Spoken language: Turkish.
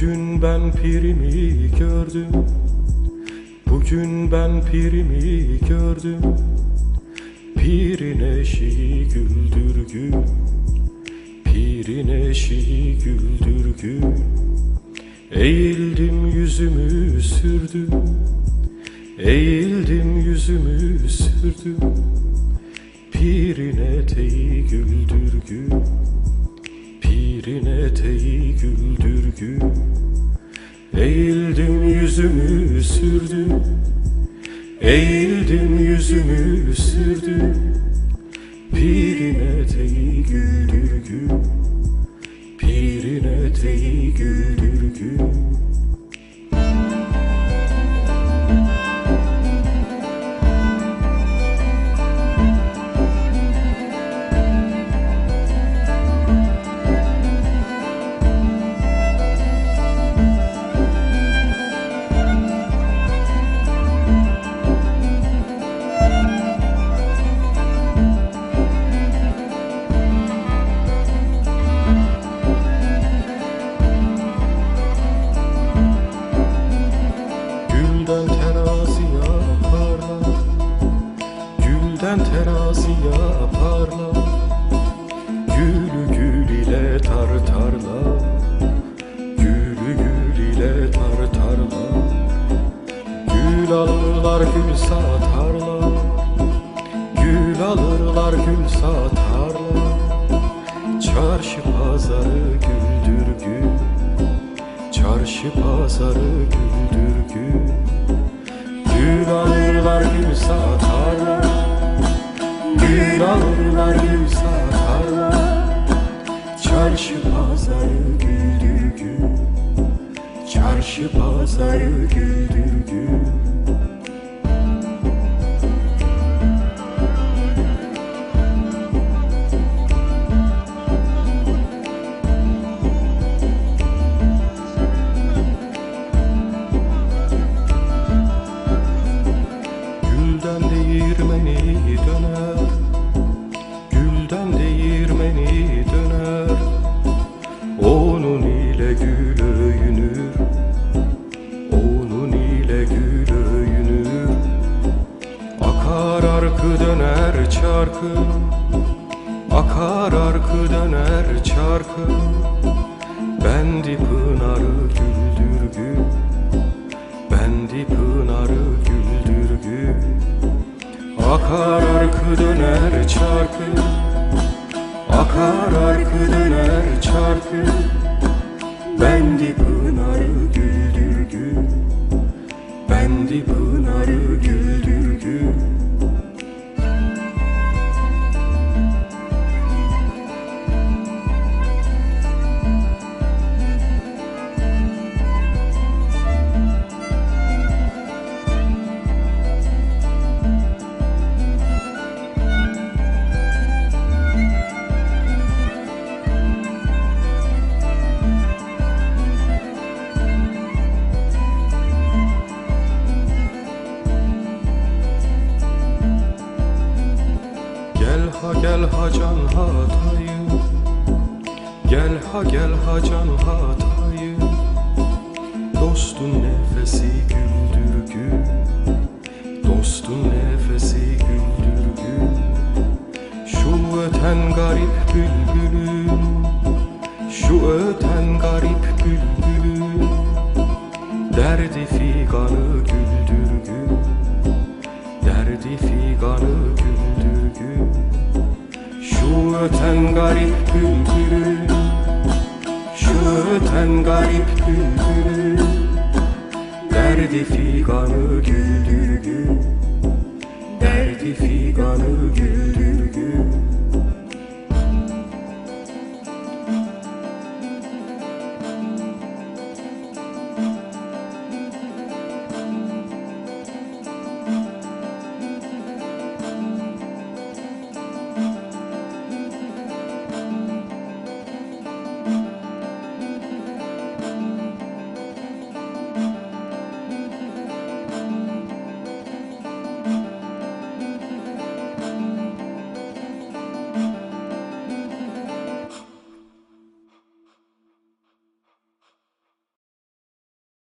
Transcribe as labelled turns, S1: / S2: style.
S1: Bugün ben pirimi gördüm. Bugün ben pirimi gördüm. Pirin eşiği güldür gül Pirin eşiği güldür gül Eğildim yüzümü sürdüm. Eğildim yüzümü sürdüm. Pirin eteği güldür gül Pirin eteği güldür gül Eğildim yüzümü sürdüm Eğildim yüzümü sürdüm Pirin eteği güldür gül Pirin eteği güldür gül parla Gülü gül ile tartarla Gülü gül ile tartarla Gül alırlar gül satarlar. Gül alırlar gül satarlar. Çarşı pazarı güldür gül. Çarşı pazarı güldür gül. Gül alırlar gül satarlar Gül satarlar Çarşı pazarı güldür gül. Çarşı pazarı güldür gül çarkı Akar arkı döner çarkı. Bendi pınarı güldür gül Bendi pınarı güldür gül Akar arkı döner çarkı. Akar arkı döner çarkı ha gel ha can hatayı. Gel ha gel ha can hatayı. Dostun nefesi güldür gül Dostun nefesi güldür gül Şu öten garip bülbülüm öten garip bülbülüm Şu öten garip gül Derdi figanı güldür gül